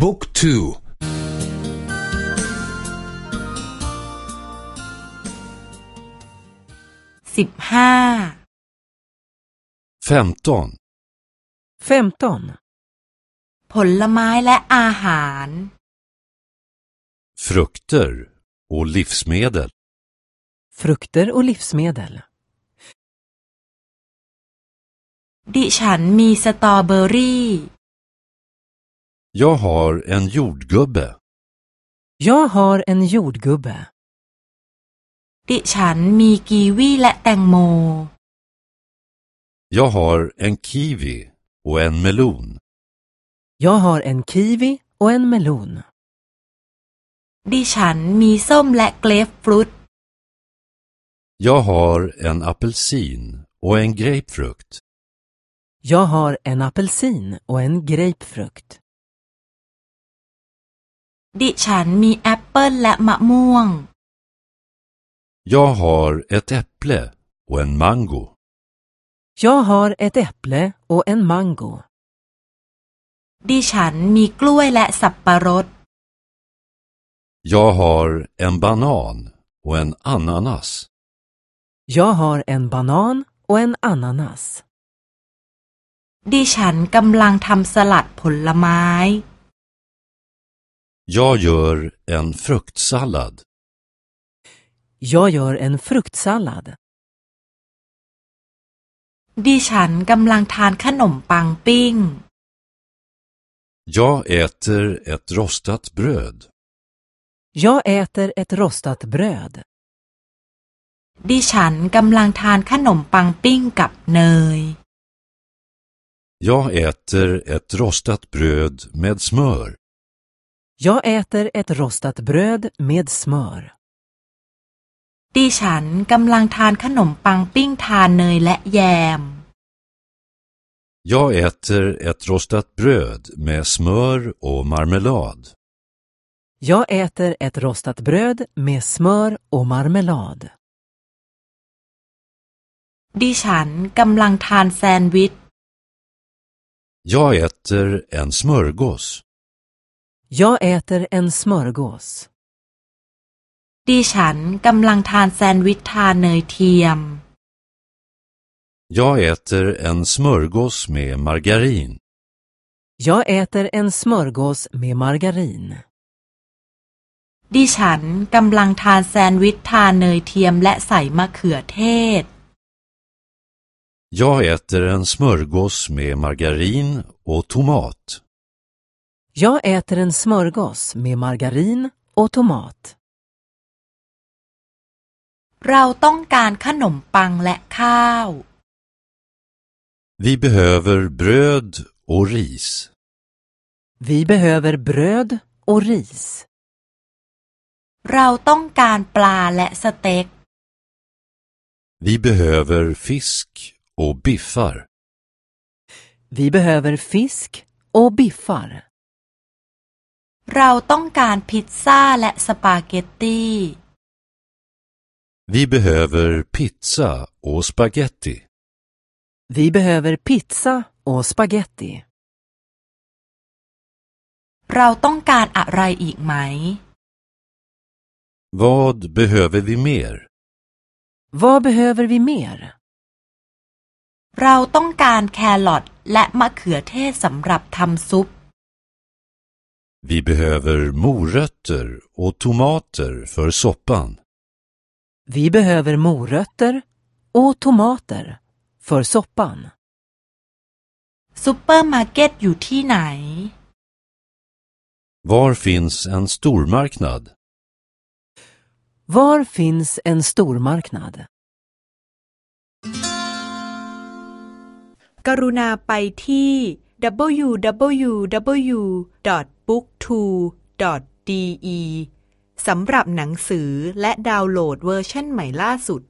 บุ๊กทูสิบห้า femton 15. ผลไม้และอาหาร frukter och livsmedel Frukter och livsmedel. ดิฉันมีสตรอเบอรี่ Jag har en jordgubbe Jag har en jordgubbe. ดิฉันมีกีวีและแตงโม Jag har en kiwi och en melon Jag har en kiwi och en melon. ดิฉันมีส้มและเกรฟฟรุต Jag har en apelsin och en grapefrukt Jag har en apelsin och en grapefrukt. ดิฉันมีแอปเปิลและมะม่วง Jag har ett äpple och en mango Jag har ett äpple och en mango. ดิฉันมีกล้วยและสับปะรด Jag har en banan och en ananas Jag har en banan och en ananas. ดิฉันกำลังทำสลัดผลไม้ Jag gör en fruktsallad Jag gör en fruktsallad. ดิฉันกำลังทานขนมปังปิ้ง Jag äter ett rostat bröd Jag äter ett rostat bröd. ดิฉันกำลังทานขนมปังปิ้งกับเนย Jag äter ett rostat bröd med smör Jag äter ett rostat bröd med smör. ดิฉันกำลังทานขนมปังปิ้งทานเนยและแยม Jag äter ett rostat bröd med smör och marmelad Jag äter ett rostat bröd med smör och marmelad. ดิฉันกำลังทานแซนด์วิช Jag äter en smörgås Jag äter en smörgås. ดิฉันกำลังทานแซนด์วิชทานเนยเทียม Jag äter en smörgås med margarin Jag äter en smörgås med margarin. ดิฉันกำลังทานแซนด์วิชทานเนยเทียมและใส่มะเขือเทศ Jag äter en smörgås med margarin och tomat Jag äter en smörgås med margarin och tomat. เราต้องการขนมปังและข้าว Vi behöver bröd och ris Vi behöver bröd och ris. เราต้องการปลาและสเต็ก Vi behöver fisk och biffar Vi behöver fisk och biffar. เราต้องการพิซซ่าและสปาเกตตี Vi behöver pizza och spaghetti Vi behöver pizza och spaghetti. เราต้องการอะไรอีกไหม Vad behöver vi mer? Vad behöver vi mer? เราต้องการแครอทและมะเขือเทศสำหรับทำซุป Vi behöver morötter och tomater för soppan Vi behöver morötter och tomater för soppan. ซูเปอร์มาร์เก็ตอยู่ที่ไหน Var finns en stormarknad? Var finns en stormarknad? กรุณาไปที่ booktwo.de สำหรับหนังสือและดาวน์โหลดเวอร์ชันใหม่ล่าสุด